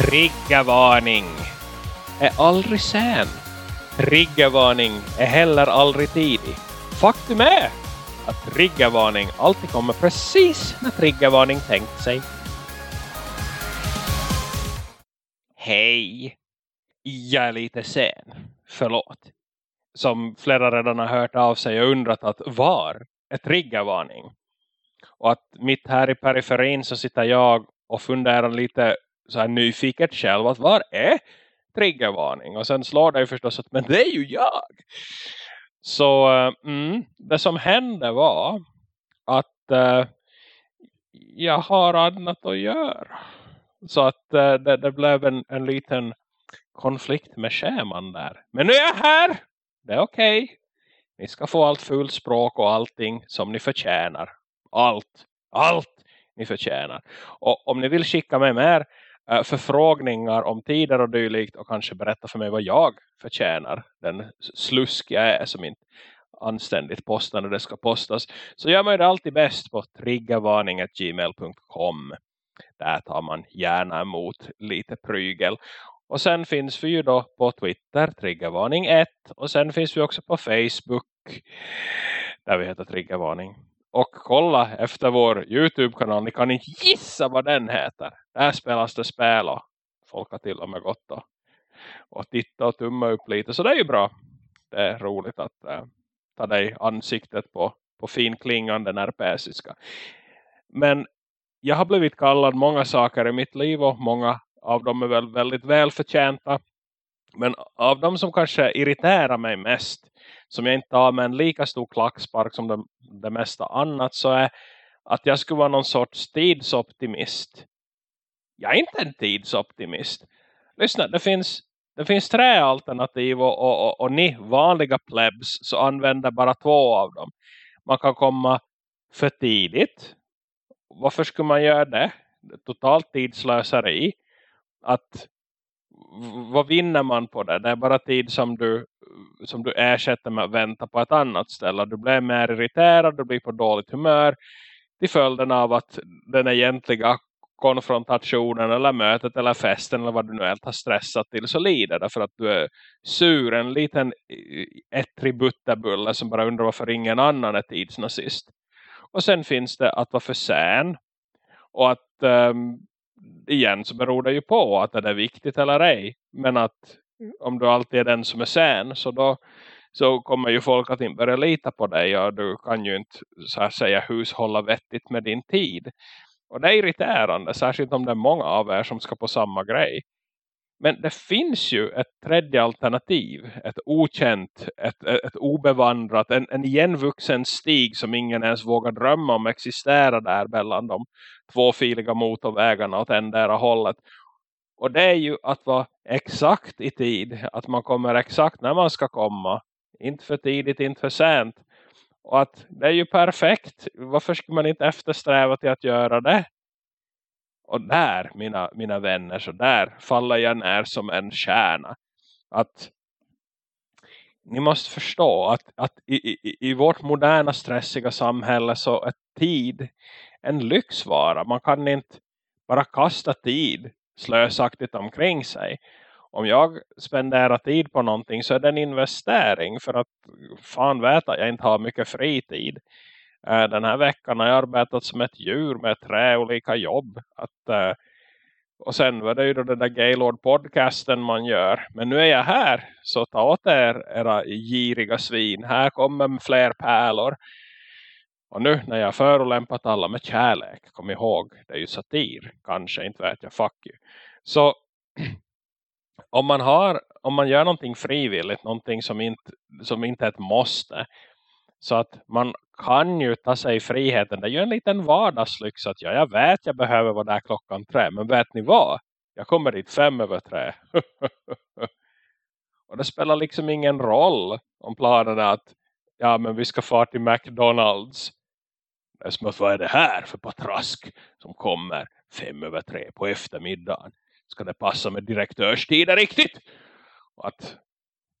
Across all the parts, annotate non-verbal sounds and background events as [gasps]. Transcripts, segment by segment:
Triggervarning är aldrig sen. Triggervarning är heller aldrig tidig. Faktum är att triggervarning alltid kommer precis när triggervarning tänkt sig. Hej! Jag är lite sen. Förlåt. Som flera redan har hört av sig och undrat att var är triggervarning? Och att mitt här i periferin så sitter jag och funderar lite så här nyfiket själv att var är triggervarning? Och sen slår det ju förstås att men det är ju jag! Så eh, mm, det som hände var att uh, jag har annat att göra. Så att uh, det, det, blev en, en liten konflikt med scheman där. Men nu är jag här! Det är okej. Okay. Ni ska få allt fullt språk och allting som ni förtjänar. Allt. Allt ni förtjänar. Och om ni vill skicka mig mer Eh, förfrågningar om tider och dylikt och kanske berätta för mig vad jag förtjänar. Den slusk jag är som inte anständigt postar när det ska postas. Så gör man det alltid bäst på triggervarning.gmail.com. Där tar man gärna emot lite prygel. Och sen finns vi ju då på Twitter, Triggervarning 1. Och sen finns vi också på Facebook, där vi heter Triggervarning. Och kolla efter vår Youtube-kanal, ni kan inte gissa vad den heter. Där spelas det spel och folk har till och med gått och, och titta och tumma upp lite. Så det är ju bra. Det är roligt att äh, ta dig ansiktet på, på finklingande närpesiska. Men jag har blivit kallad många saker i mitt liv och många av dem är väl väldigt välförtjänta. Men av dem som kanske irriterar mig mest, som jag inte tar med en lika stor klackspark som det, det mesta annat, så är att jag skulle vara någon sorts tidsoptimist. Jag är inte en tidsoptimist. Lyssna, det finns, det finns tre alternativ och, och, och, och ni vanliga plebs så använder bara två av dem. Man kan komma för tidigt. Varför skulle man göra det? Totalt tidslöseri att vad vinner man på det? Det är bara tid som du, som du ersätter med att vänta på ett annat ställe. Du blir mer irriterad, du blir på dåligt humör till följden av att den egentliga konfrontationen eller mötet eller festen eller vad du nu helt har stressat till så lider därför att du är sur, en liten ettrig butterbulle som bara undrar varför ingen annan är tidsnazist. Och sen finns det att vara för sen och att um, igen så beror det ju på att det är viktigt eller ej. Men att. Mm. om du alltid är den som är sen så då så kommer ju folk att inte börja lita på dig och du kan ju inte så här säga hushålla vettigt med din tid. Och det är irriterande, särskilt om det är många av er som ska på samma grej. Men det finns ju ett tredje alternativ, ett okänt, ett, ett, ett obevandrat, en, en igenvuxen stig som ingen ens vågar drömma om existerar där mellan de tvåfiliga motorvägarna åt ändera hållet. Och det är ju att vara exakt i tid, att man kommer exakt när man ska komma. Inte för tidigt, inte för sent. Och att det är ju perfekt. Varför ska man inte eftersträva till att göra det? Och där, mina, mina vänner, så där faller jag ner som en kärna. Att ni måste förstå att, att i, i, i vårt moderna stressiga samhälle så är tid en lyxvara. Man kan inte bara kasta tid slösaktigt omkring sig. Om jag spenderar tid på någonting så är det en investering för att fan vet att jag inte har mycket fritid. Eh, den här veckan har jag arbetat som ett djur med tre olika jobb. Att, eh, och sen var det ju då den där Gaylord podcasten man gör. Men nu är jag här. Så ta åt er era giriga svin. Här kommer fler pärlor. Och nu när jag förolämpat alla med kärlek. Kom ihåg, det är ju satir. Kanske, inte vet jag, fuck you. Så [clears throat] om man har om man gör någonting frivilligt. Någonting som inte, som inte är ett måste. Så att man kan ju ta sig friheten. Det är ju en liten vardagslyx att ja, jag vet jag behöver vara där klockan tre. Men vet ni vad? Jag kommer dit fem över tre. [laughs] och det spelar liksom ingen roll om planen är att ja men vi ska fara till McDonalds. Vad är det här för patrask som kommer fem över tre på eftermiddagen. Ska det passa med direktörstider riktigt? Och att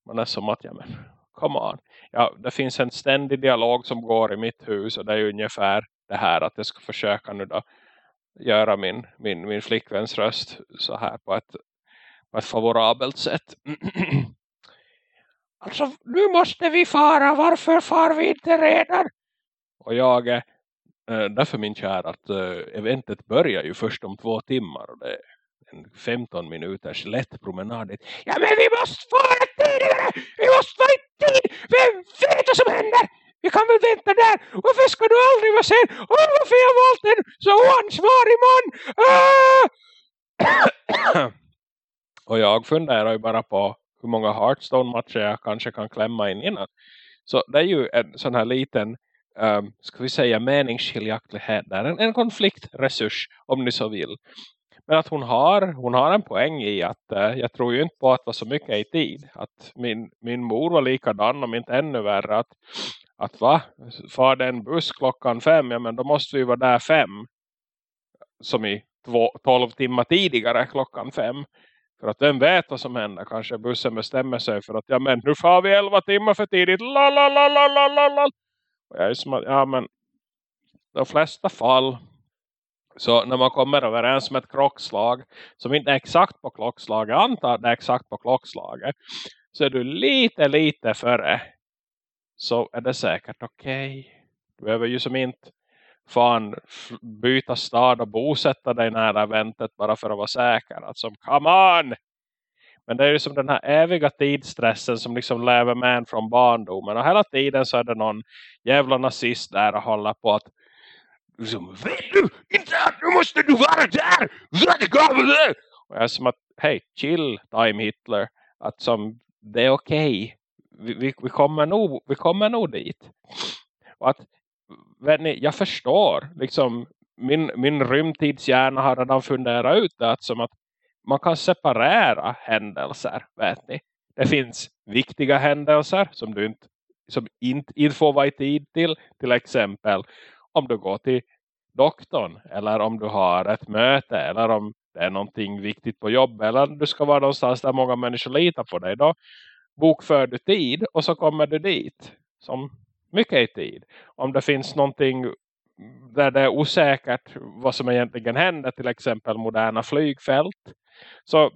man är som att ja men come on. Ja, det finns en ständig dialog som går i mitt hus och det är ungefär det här att jag ska försöka nu då göra min, min, min flickväns röst så här på ett, på ett favorabelt sätt. [clears throat] alltså nu måste vi fara, varför far vi inte redan? Och jag är Eh, därför min kär att eh, eventet börjar ju först om två timmar och det är en 15 minuters lätt promenad. Ja men vi måste fara tidigare! Vi måste vara i tid! Vem vet vad som händer? Vi kan väl vänta där. Varför ska du aldrig vara sen? Åh, varför jag valt en så oansvarig man? Ah! [coughs] och jag funderar ju bara på hur många Hearthstone-matcher jag kanske kan klämma in innan. Så det är ju en sån här liten, um, ska vi säga meningsskiljaktighet där. En, en konfliktresurs om ni så vill. Men att hon har, hon har en poäng i att uh, jag tror ju inte på att vara så mycket i tid. Att min, min mor var likadan om inte ännu värre. Att, att va? Far det en buss klockan fem? Ja men då måste vi vara där fem. Som i två, tolv timmar tidigare klockan fem. För att vem vet vad som händer. Kanske bussen bestämmer sig för att ja men nu får vi elva timmar för tidigt. Lalalalalalala. Och jag är som att ja men de flesta fall så när man kommer överens med ett klockslag som inte är exakt på klockslaget, antar det är exakt på klockslaget, så är du lite, lite före. Så är det säkert okej. Okay. Du behöver ju som inte fan byta stad och bosätta dig nära eventet bara för att vara säker. Alltså, come on! Men det är ju som den här eviga tidsstressen som liksom lever med en från barndomen. Och hela tiden så är det någon jävla nazist där och håller på att liksom, vet du inte att nu måste du vara där! Och jag är som att, hej, chill time Hitler. Att som, det är okej. Okay. Vi, vi, vi, kommer nog, vi kommer nog dit. Och att, ni, jag förstår, liksom, min, min rymdtidshjärna har redan funderat ut det. Att, som att man kan separera händelser, vet ni. Det finns viktiga händelser som du inte, som inte, inte får vara i tid till. Till exempel om du går till doktorn eller om du har ett möte eller om det är någonting viktigt på jobbet. eller du ska vara någonstans där många människor litar på dig då bokför du tid och så kommer du dit som mycket i tid. Om det finns någonting där det är osäkert vad som egentligen händer till exempel moderna flygfält så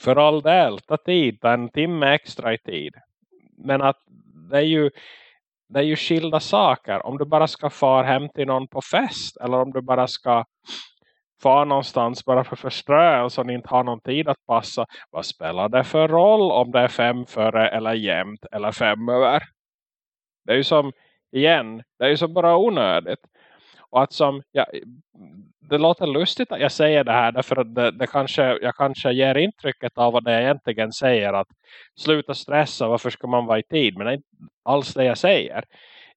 för all del ta tid, ta en timme extra i tid men att det är ju det är ju skilda saker. Om du bara ska fara hem till någon på fest. Eller om du bara ska fara någonstans bara för förströelse och inte har någon tid att passa. Vad spelar det för roll om det är fem före eller jämnt eller fem över? Det är ju som, igen, det är ju som bara onödigt. Och att som, ja, det låter lustigt att jag säger det här därför att det, det kanske, jag kanske ger intrycket av vad det egentligen säger att sluta stressa, varför ska man vara i tid? Men det är inte alls det jag säger.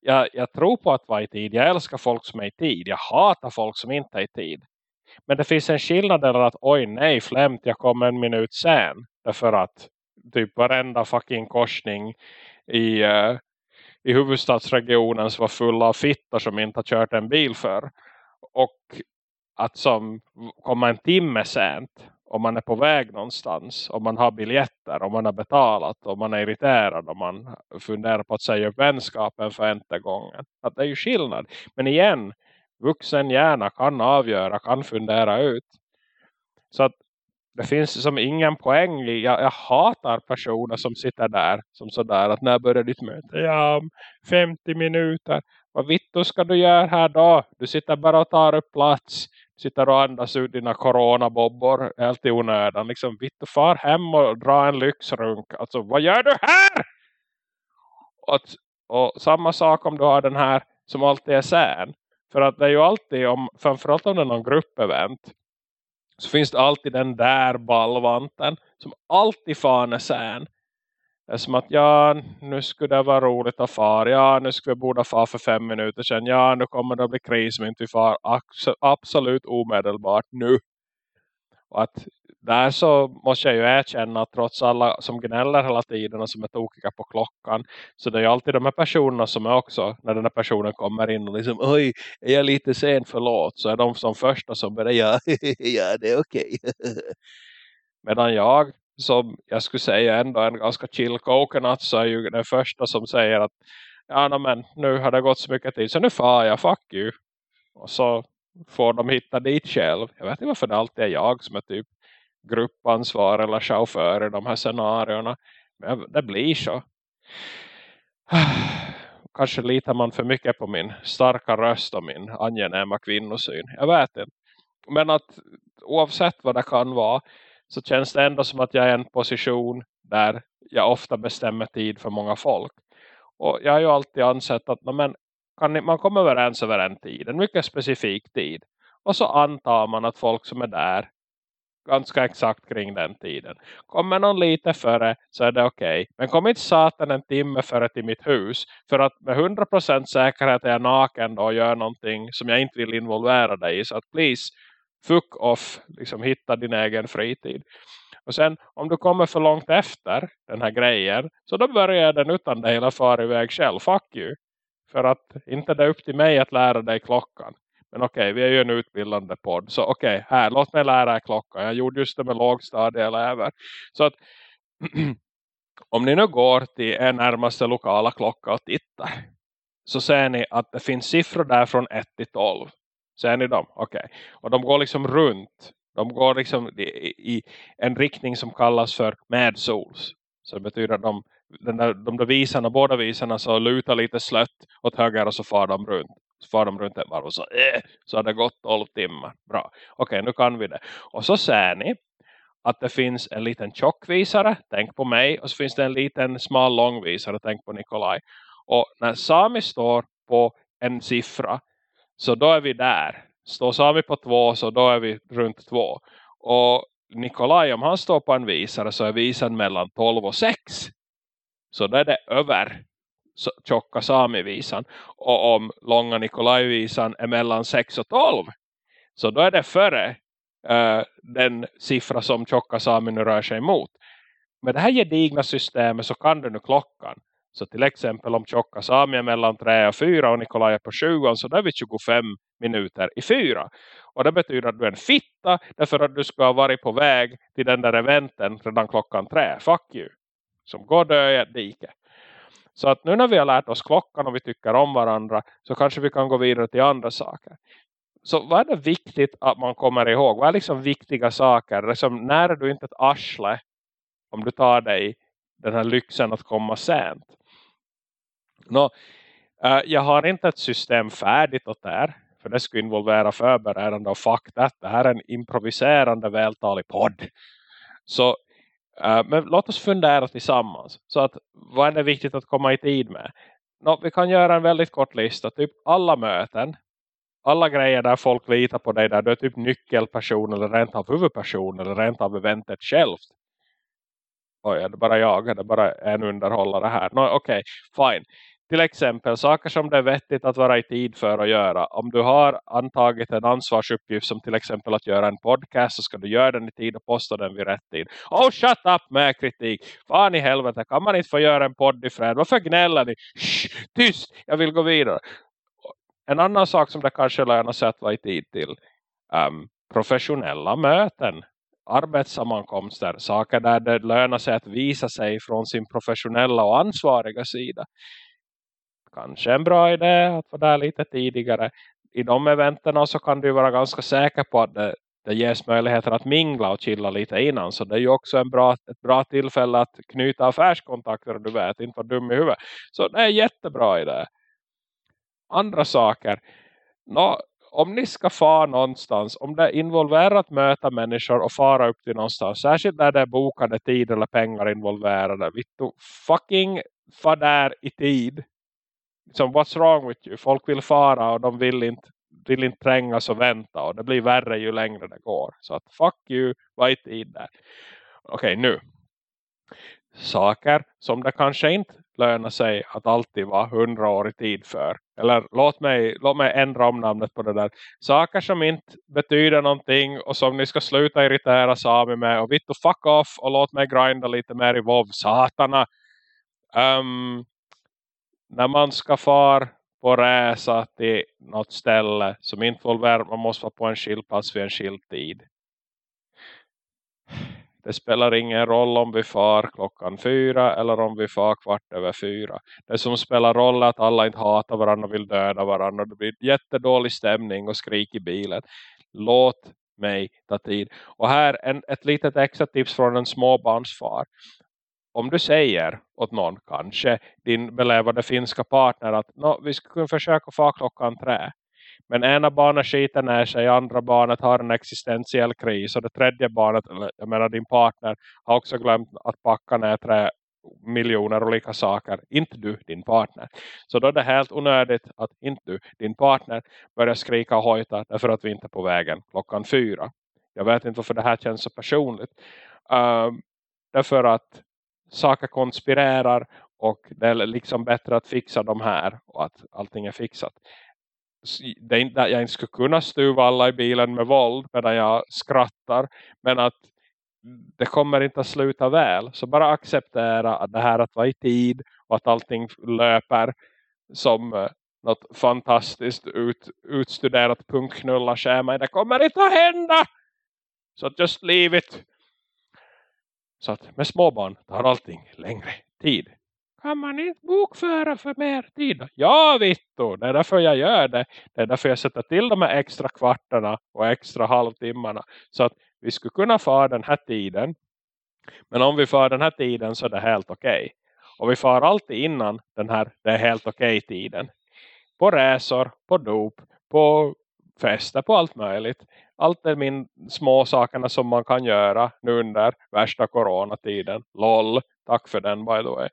Jag, jag tror på att vara i tid, jag älskar folk som är i tid, jag hatar folk som inte är i tid. Men det finns en skillnad där att oj nej flämt jag kommer en minut sen. Därför att typ varenda fucking korsning i, uh, i huvudstadsregionen som var full av fittor som inte har kört en bil för. Och att som komma en timme sent om man är på väg någonstans, om man har biljetter, om man har betalat, om man är irriterad, om man funderar på att säga upp vänskapen för inte gången. Att det är ju skillnad. Men igen, vuxen hjärna kan avgöra, kan fundera ut. Så att det finns som ingen poäng i, jag, jag hatar personer som sitter där som sådär att när börjar ditt möte? Ja, om 50 minuter. Vad vitt ska du göra här då? Du sitter bara och tar upp plats sitter och andas ut dina coronabobbor helt i onödan. Liksom, vitt far hem och dra en lyxrunk. Alltså, vad gör du här? Och, och samma sak om du har den här som alltid är sen. För att det är ju alltid, om, framförallt om det är någon gruppevent. Så finns det alltid den där ballvanten som alltid fan är sen. Det är som att ja, nu skulle det vara roligt att fara. Ja, nu skulle vi borde fara för fem minuter sedan. Ja, nu kommer det att bli kris men inte vi far absolut omedelbart nu. Och att där så måste jag ju erkänna att trots alla som gnäller hela tiden och som är tokiga på klockan. Så det är ju alltid de här personerna som är också, när den här personen kommer in och liksom, oj, är jag lite sen, förlåt. Så är de som första som börjar, ja, [laughs] ja det är okej. Okay. [laughs] Medan jag som jag skulle säga ändå en ganska chill coconut så är ju den första som säger att ja men nu har det gått så mycket tid så nu far jag, fuck you. Och så får de hitta dit själv. Jag vet inte varför det alltid är jag som är typ gruppansvar eller chaufför i de här scenarierna. Men det blir så. [sighs] Kanske litar man för mycket på min starka röst och min angenäma kvinnosyn. Jag vet inte. Men att oavsett vad det kan vara så känns det ändå som att jag är i en position där jag ofta bestämmer tid för många folk. Och jag har ju alltid ansett att men, kan man kommer överens över en tid, en mycket specifik tid. Och så antar man att folk som är där ganska exakt kring den tiden. Kommer någon lite före så är det okej. Okay. Men kom inte satan en timme före till mitt hus. För att med 100% säkerhet är jag naken då och gör någonting som jag inte vill involvera dig i. Så att please, fuck off. Liksom hitta din egen fritid. Och sen om du kommer för långt efter den här grejen. Så då börjar den utan dig hela far iväg själv. Fuck you. För att inte det är upp till mig att lära dig klockan. Men okej, okay, vi är ju en utbildande podd. Så okej, okay, här, låt mig lära er klockan. Jag gjorde just det med lågstadieelever. Så att [clears throat] om ni nu går till er närmaste lokala klocka och tittar. Så ser ni att det finns siffror där från 1 till 12. Ser ni dem? Okej. Okay. Och de går liksom runt. De går liksom i, i en riktning som kallas för medsols. Så det betyder att de, den där, de där visarna, båda visarna så lutar lite slött åt höger och så far de runt. Så far de runt ett varv och så, äh, så har det gått 12 timmar. Bra. Okej, nu kan vi det. Och så ser ni att det finns en liten tjockvisare, tänk på mig. Och så finns det en liten smal långvisare, tänk på Nikolaj. Och när Sami står på en siffra så då är vi där. Står Sami på två så då är vi runt två. Och Nikolaj om han står på en visare så är visan mellan 12 och 6. Så då är det över tjocka Sami-visan. Och om långa Nikolaj-visan är mellan 6 och 12. Så då är det före uh, den siffra som tjocka Sami nu rör sig emot. Med det här gedigna systemet så kan du nu klockan. Så till exempel om tjocka Sami är mellan 3 och 4 och Nikolaj är på 20 så där är vi 25 minuter i 4. Och det betyder att du är en fitta därför att du ska ha varit på väg till den där eventen redan klockan 3. Fuck you. Som går dö i ett dike. Så att nu när vi har lärt oss klockan och vi tycker om varandra så kanske vi kan gå vidare till andra saker. Så vad är det viktigt att man kommer ihåg? Vad är liksom viktiga saker? Liksom, när är du inte ett arsle om du tar dig den här lyxen att komma sent? No, äh, eh, jag har inte ett system färdigt åt det här. För det skulle involvera förberedande och fakta. Det här är en improviserande vältalig podd. Så Uh, men låt oss fundera tillsammans. Så att vad är det viktigt att komma i tid med? No, vi kan göra en väldigt kort lista. Typ alla möten. Alla grejer där folk litar på dig. Där du är typ nyckelperson eller rent av huvudperson. Eller rent av eventet självt. Oj, är det bara jag? Är det bara en underhållare här? Okej, okay, fine till exempel saker som det är vettigt att vara i tid för att göra. Om du har antagit en ansvarsuppgift som till exempel att göra en podcast så ska du göra den i tid och posta den vid rätt tid. Oh shut up med kritik. Fan i helvete, kan man inte få göra en podd i fred? Varför gnäller ni? Shh, tyst, jag vill gå vidare. En annan sak som det kanske lönar sig att vara i tid till. Um, professionella möten arbetssammankomster, saker där det lönar sig att visa sig från sin professionella och ansvariga sida kanske en bra idé att vara där lite tidigare. I de eventen så kan du vara ganska säker på att det, det ges möjligheter att mingla och chilla lite innan. Så det är ju också en bra, ett bra tillfälle att knyta affärskontakter och du vet, inte vara dum i huvudet. Så det är en jättebra idé. Andra saker. Nå, om ni ska fara någonstans, om det involverar att möta människor och fara upp till någonstans, särskilt där det är bokade tid eller pengar involverade, vittu fucking far där i tid liksom, what's wrong with you? Folk vill fara och de vill inte, vill inte trängas och vänta. Och det blir värre ju längre det går. Så att fuck you, var i tid där. Okej, okay, nu. Saker som det kanske inte lönar sig att alltid vara hundra år i tid för. Eller låt mig, låt mig ändra om namnet på det där. Saker som inte betyder någonting och som ni ska sluta irritera Sami med. Och vitt och fuck off och låt mig grinda lite mer i WoW. Satana. Um, när man ska fara på resa till något ställe som involverar man måste vara på en skillplats vid en skilltid. Det spelar ingen roll om vi far klockan fyra eller om vi far kvart över fyra. Det som spelar roll är att alla inte hatar varandra och vill döda varandra. Det blir jättedålig stämning och skrik i bilen. Låt mig ta tid. Och här en, ett litet extra tips från en småbarnsfar. Om du säger åt någon, kanske din belevade finska partner att vi ska kunna försöka få klockan tre. Men ena barnet skiter ner sig, andra barnet har en existentiell kris och det tredje barnet, eller jag menar din partner, har också glömt att packa ner tre miljoner olika saker. Inte du, din partner. Så då är det helt onödigt att inte du, din partner, börjar skrika och hojta därför att vi inte är på vägen klockan fyra. Jag vet inte varför det här känns så personligt. Um, därför att saker konspirerar och det är liksom bättre att fixa de här och att allting är fixat det är inte att jag inte skulle kunna stuva alla i bilen med våld medan jag skrattar. Men att det kommer inte att sluta väl. Så bara acceptera att det här att vara i tid och att allting löper som eh, något fantastiskt ut, utstuderat punktknulla schema. Det kommer inte att hända! Så just leave it. Så att med småbarn tar allting längre tid kan man inte bokföra för mer tid? Ja Vittor, det är därför jag gör det. Det är därför jag sätter till de här extra kvartarna och extra halvtimmarna. Så att vi skulle kunna få den här tiden. Men om vi får den här tiden så är det helt okej. Okay. Och vi får alltid innan den här det är helt okej okay tiden. På resor, på dop, på fester, på allt möjligt. Allt de min små sakerna som man kan göra nu under värsta coronatiden. LOL, tack för den by the way.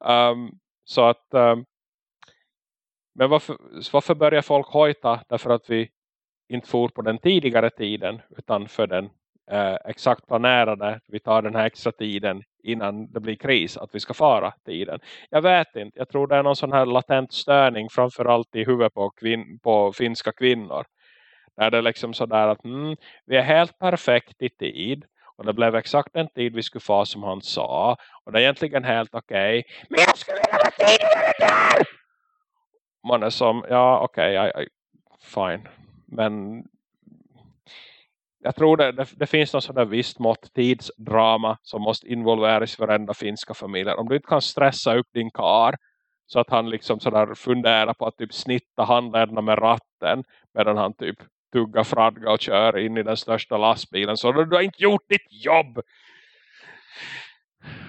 Um, så att um, men varför, varför börjar folk hojta? Därför att vi inte for på den tidigare tiden utan för den eh, exakt planerade. Vi tar den här extra tiden innan det blir kris att vi ska fara tiden. Jag vet inte. Jag tror det är någon sån här latent störning framförallt i huvudet på, kvin på finska kvinnor. Där det liksom sådär att mm, vi är helt perfekt i tid. Och det blev exakt den tid vi skulle få som han sa. Och det är egentligen helt okej. Okay. Men jag skulle vilja vara tidigare där! Man är som, ja okej, okay, fine. Men jag tror det, det, det finns någon sådär visst mått tidsdrama som måste involveras i varenda finska familj. Om du inte kan stressa upp din kar så att han liksom sådär funderar på att typ snitta handlederna med ratten medan han typ tugga fradga och köra in i den största lastbilen så du har inte gjort ditt jobb.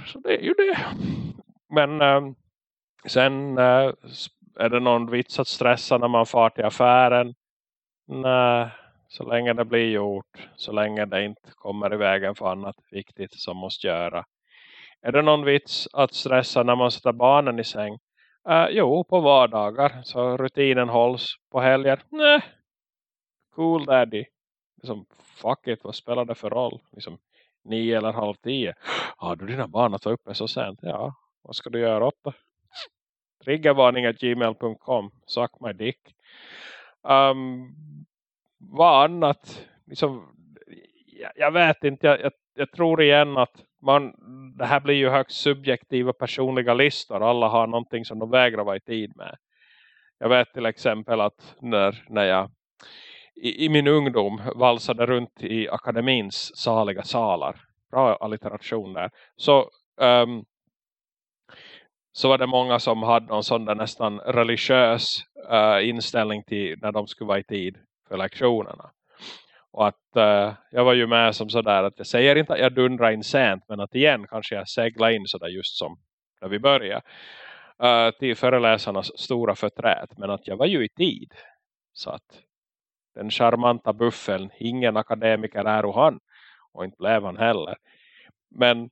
Så det är ju det. Men eh, sen eh, är det någon vits att stressa när man far till affären? Nej, så länge det blir gjort. Så länge det inte kommer i vägen för annat viktigt som måste göra. Är det någon vits att stressa när man sätter barnen i säng? Uh, jo, på vardagar. Så rutinen hålls på helger. Nej, cool daddy. Liksom, fuck it, vad spelar det för roll? Liksom, nio eller halv tio. [gasps] Har du dina barn att ta uppe så sent? Ja, vad ska du göra åt det? Triggervarning.gmail.com Suck my dick. Um, vad annat? Liksom, jag, jag vet inte, jag, jag, jag, tror igen att man, det här blir ju högst subjektiva personliga listor. Alla har någonting som de vägrar vara i tid med. Jag vet till exempel att när, när jag i, i min ungdom valsade runt i akademins saliga salar. Bra alliteration där. Så, um, så var det många som hade någon sån där nästan religiös uh, inställning till när de skulle vara i tid för lektionerna. Och att uh, jag var ju med som sådär att jag säger inte att jag dundrar in sent men att igen kanske jag seglar in sådär just som när vi började. Uh, till föreläsarnas stora förträd. Men att jag var ju i tid. Så att den charmanta buffeln. Ingen akademiker är och han. Och inte blev han heller. Men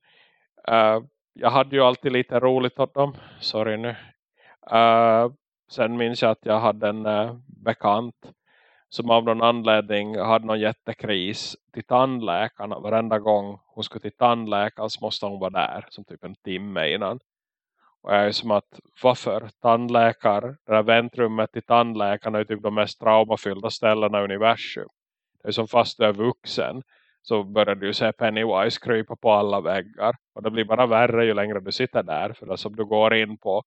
uh, jag hade ju alltid lite roligt åt dem. Sorry nu. Uh, sen minns jag att jag hade en uh, bekant som av någon anledning hade någon jättekris till tandläkarna. Varenda gång hon skulle till tandläkaren så måste hon vara där som typ en timme innan. Och jag är som att varför tandläkare, det där väntrummet till tandläkaren är typ de mest traumafyllda ställena i universum. Det är som fast du är vuxen så börjar du se Pennywise krypa på alla väggar. Och det blir bara värre ju längre du sitter där. För det som du går in på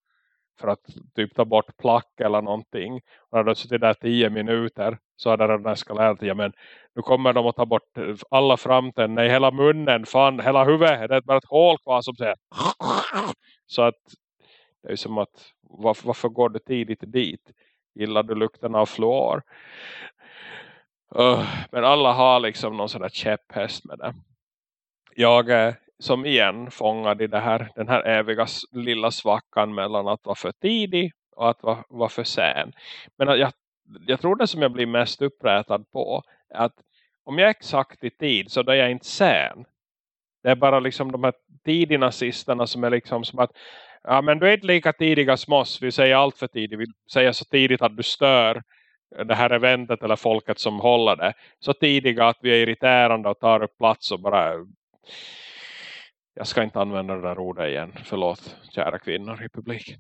för att typ ta bort plack eller någonting. Och när du har suttit där tio minuter så hade den eskalerat. Ja, men nu kommer de att ta bort eh, alla framtänder, hela munnen, fan, hela huvudet. Det är bara ett hål kvar som säger så att det är som att varför, varför går du tidigt dit? Gillar du lukten av fluor? Uh, men alla har liksom någon sån där käpphäst med det. Jag är som igen fångad i det här, den här eviga lilla svackan mellan att vara för tidig och att vara, vara för sen. Men jag, jag tror det som jag blir mest upprätad på är att om jag är exakt i tid så då är jag inte sen. Det är bara liksom de här tidignazisterna som är liksom som att ja men du är inte lika tidiga som oss. Vi säger allt för tidigt. Vi säger så tidigt att du stör det här eventet eller folket som håller det. Så tidiga att vi är irriterande och tar upp plats och bara jag ska inte använda det där ordet igen. Förlåt, kära kvinnor i publiken.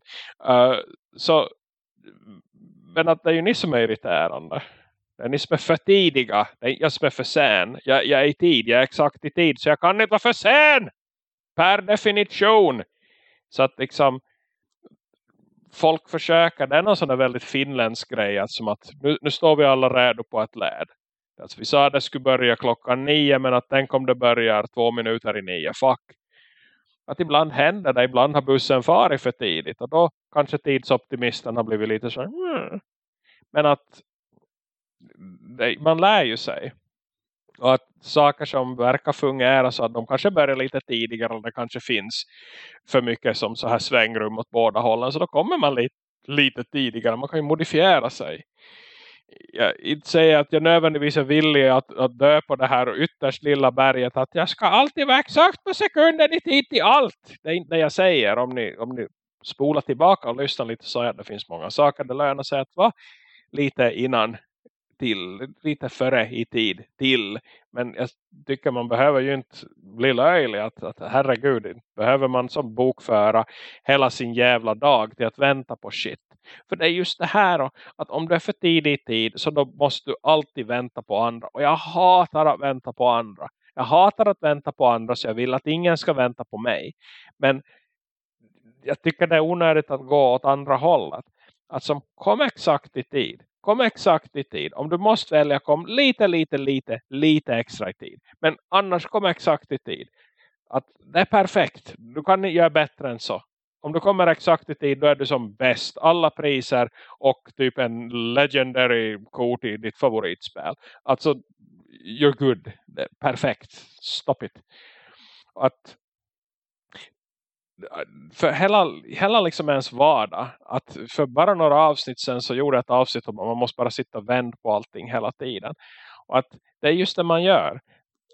Uh, så, men att det är ju ni som är irriterande. Det är ni som är för tidiga. Det är jag som är för sen. Jag, jag är i tid. Jag är exakt i tid. Så jag kan inte vara för sen. Per definition. Så att liksom folk försöker. Det är någon sån där väldigt finländsk grej. Att som att nu, nu står vi alla redo på ett läd. Alltså vi sa att det skulle börja klockan nio. Men att den kom det börjar två minuter i nio. Fuck att ibland händer det, ibland har bussen farit för tidigt och då kanske tidsoptimisten har blivit lite så mm. men att det, man lär ju sig. Och att saker som verkar fungera så att de kanske börjar lite tidigare och det kanske finns för mycket som så här svängrum åt båda hållen så då kommer man lite, lite tidigare, man kan ju modifiera sig jag inte säger att jag nödvändigtvis är villig att, att dö på det här ytterst lilla berget. Att jag ska alltid vara exakt på sekunden i tid till allt. Det är inte det jag säger. Om ni, om ni spolar tillbaka och lyssnar lite så att det finns många saker. Det lönar sig att vara lite innan till, lite före i tid till. Men jag tycker man behöver ju inte bli löjlig att, att herregud, behöver man som bokföra hela sin jävla dag till att vänta på shit. För det är just det här då, att om du är för tidig i tid så då måste du alltid vänta på andra. Och jag hatar att vänta på andra. Jag hatar att vänta på andra så jag vill att ingen ska vänta på mig. Men jag tycker det är onödigt att gå åt andra hållet. Att som kom exakt i tid. Kom exakt i tid. Om du måste välja, kom lite, lite, lite, lite extra i tid. Men annars kom exakt i tid. Att det är perfekt. Du kan göra bättre än så. Om du kommer exakt i tid, då är du som bäst. Alla priser och typ en legendary kort i ditt favoritspel. Alltså, you're good. Perfekt. Stop it. Att för hela, hela liksom ens vardag att för bara några avsnitt sen så gjorde jag ett avsnitt om man måste bara sitta och vända på allting hela tiden och att det är just det man gör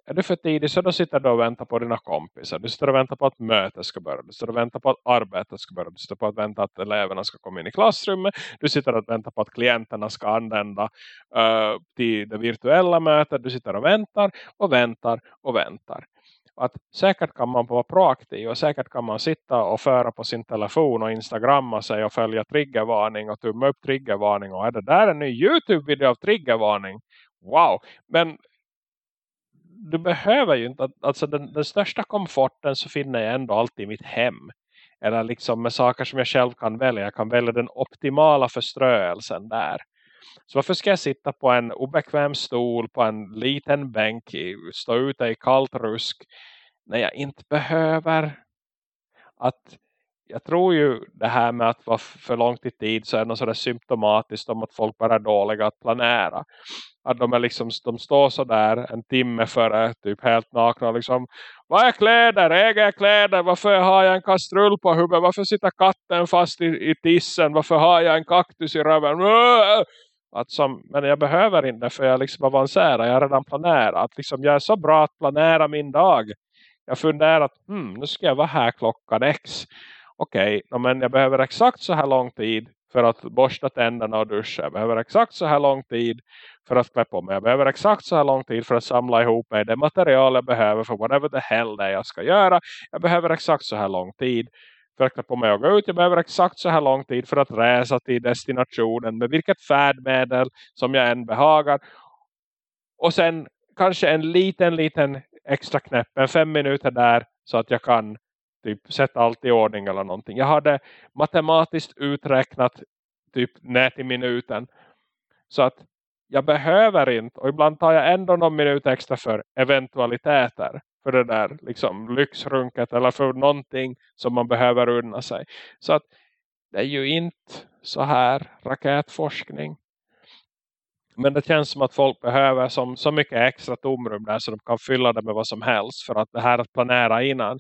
är du för tidig så då sitter du och väntar på dina kompisar. Du sitter och väntar på att mötet ska börja. Du sitter och väntar på att arbetet ska börja. Du sitter på att vänta att eleverna ska komma in i klassrummet. Du sitter och väntar på att klienterna ska använda uh, till det virtuella mötet. Du sitter och väntar och väntar och väntar. Att säkert kan man vara proaktiv och säkert kan man sitta och föra på sin telefon och instagramma sig och följa triggervarning och tumma upp triggervarning och är det där en ny Youtube-video av triggervarning? Wow! Men du behöver ju inte, alltså den, den största komforten så finner jag ändå alltid i mitt hem. Eller liksom med saker som jag själv kan välja. Jag kan välja den optimala förströelsen där. Så varför ska jag sitta på en obekväm stol på en liten bänk stå ute i kallt rusk när jag inte behöver att jag tror ju det här med att vara för långt i tid så är det något sådär symptomatiskt om att folk bara är dåliga att planera. Att de, är liksom, de står så där en timme före typ helt nakna liksom, vad är kläder? Äger jag kläder? Varför har jag en kastrull på huvudet? Varför sitter katten fast i, i tissen? Varför har jag en kaktus i röven? Att som, men jag behöver inte för jag liksom avancerar. Jag har redan planerat. Liksom, jag är så bra att planera min dag. Jag funderar att hmm, nu ska jag vara här klockan X okej, okay, men jag behöver exakt så här lång tid för att borsta tänderna och duscha. Jag behöver exakt så här lång tid för att klä på mig. Jag behöver exakt så här lång tid för att samla ihop mig det material jag behöver för whatever the hell det jag ska göra. Jag behöver exakt så här lång tid för att på mig och gå ut. Jag behöver exakt så här lång tid för att resa till destinationen med vilket färdmedel som jag än behagar. Och sen kanske en liten, liten extra knäpp, en fem minuter där så att jag kan typ sätta allt i ordning eller någonting. Jag hade matematiskt uträknat typ nät i minuten. Så att jag behöver inte. Och ibland tar jag ändå någon minut extra för eventualiteter. För det där liksom lyxrunket eller för någonting som man behöver unna sig. Så att det är ju inte så här raketforskning. Men det känns som att folk behöver som, så mycket extra tomrum där så de kan fylla det med vad som helst. För att det här att planera innan.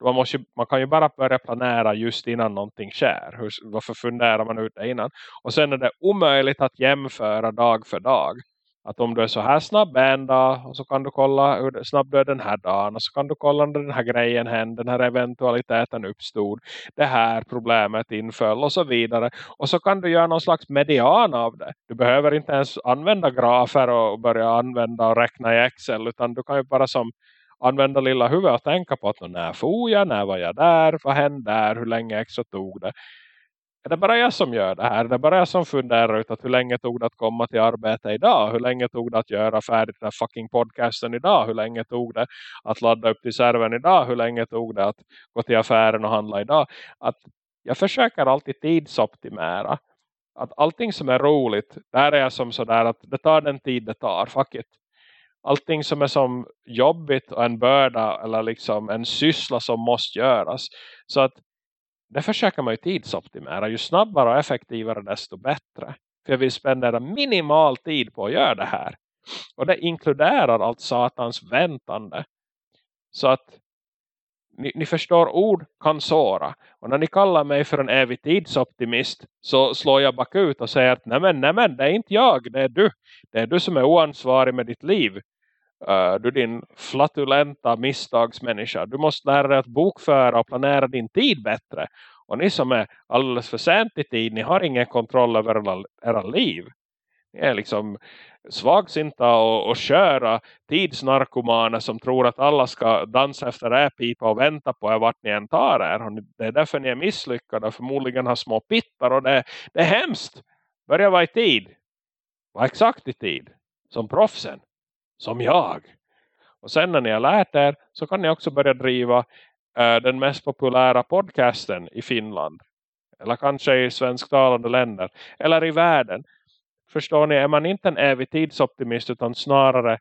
Man, måste, man kan ju bara börja planera just innan någonting sker. Hur, varför funderar man ut det innan? Och sen är det omöjligt att jämföra dag för dag. Att om du är så här snabb en dag och så kan du kolla hur snabb du är den här dagen. Och så kan du kolla när den här grejen hände, den här eventualiteten uppstod. Det här problemet inföll och så vidare. Och så kan du göra någon slags median av det. Du behöver inte ens använda grafer och börja använda och räkna i Excel. Utan du kan ju bara som använda lilla huvudet och tänka på att när får jag, när var jag där, vad hände där, hur länge extra tog det. Är det bara jag som gör det här? Är det bara jag som funderar ut att hur länge tog det att komma till arbete idag? Hur länge tog det att göra färdigt den här fucking podcasten idag? Hur länge tog det att ladda upp till servern idag? Hur länge tog det att gå till affären och handla idag? Att jag försöker alltid tidsoptimera. Att allting som är roligt, där är jag som sådär att det tar den tid det tar. Fuck it allting som är som jobbigt och en börda eller liksom en syssla som måste göras. Så att det försöker man ju tidsoptimera. Ju snabbare och effektivare desto bättre. För jag vill spendera minimal tid på att göra det här. Och det inkluderar allt satans väntande. Så att ni, ni, förstår ord kan såra. Och när ni kallar mig för en evig tidsoptimist så slår jag bakut och säger att nej men, nej men det är inte jag, det är du. Det är du som är oansvarig med ditt liv. Uh, du din flatulenta misstagsmänniska. Du måste lära dig att bokföra och planera din tid bättre. Och ni som är alldeles för sent i tid, ni har ingen kontroll över era, era liv. Ni är liksom svagsinta och, och köra tidsnarkomaner som tror att alla ska dansa efter räpipa och vänta på er vart ni än tar er. Och det är därför ni är misslyckade och förmodligen har små pittar och det, det är hemskt. Börja vara i tid. Var exakt i tid. Som proffsen som jag. Och sen när ni har lärt er så kan ni också börja driva uh, den mest populära podcasten i Finland. Eller kanske i svensktalande länder. Eller i världen. Förstår ni, är man inte en evig tidsoptimist utan snarare,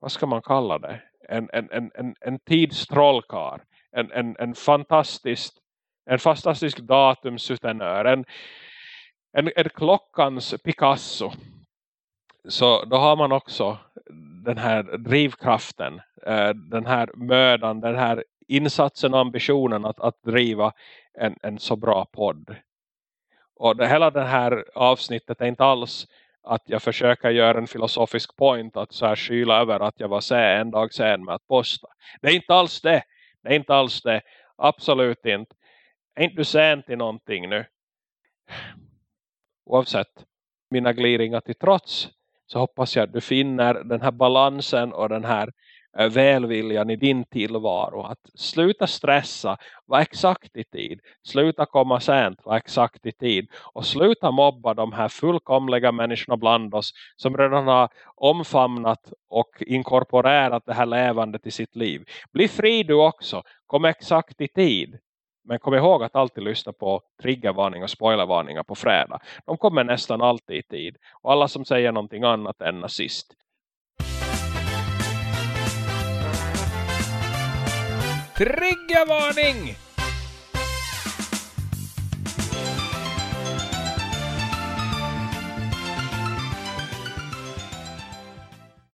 vad ska man kalla det? En, en, en, en, en tidstrollkar. En, en, en fantastisk en fantastisk datumsutenör. En, en, en klockans Picasso. Så då har man också den här drivkraften, eh, den här mödan, den här insatsen och ambitionen att, att driva en, en så bra podd. Och det, hela det här avsnittet är inte alls att jag försöker göra en filosofisk point att så här skyla över att jag var sen, en dag sen med att posta. Det är inte alls det. Det är inte alls det. Absolut inte. Är inte du sen till någonting nu? Oavsett mina gliringar till trots så hoppas jag att du finner den här balansen och den här eh, välviljan i din tillvaro. Att sluta stressa, var exakt i tid. Sluta komma sent, var exakt i tid. Och sluta mobba de här fullkomliga människorna bland oss som redan har omfamnat och inkorporerat det här levandet i sitt liv. Bli fri du också, kom exakt i tid. Men kom ihåg att alltid lyssna på triggervarningar och spoilervarningar på fredag. De kommer nästan alltid i tid. Och alla som säger någonting annat än nazist. Triggervarning!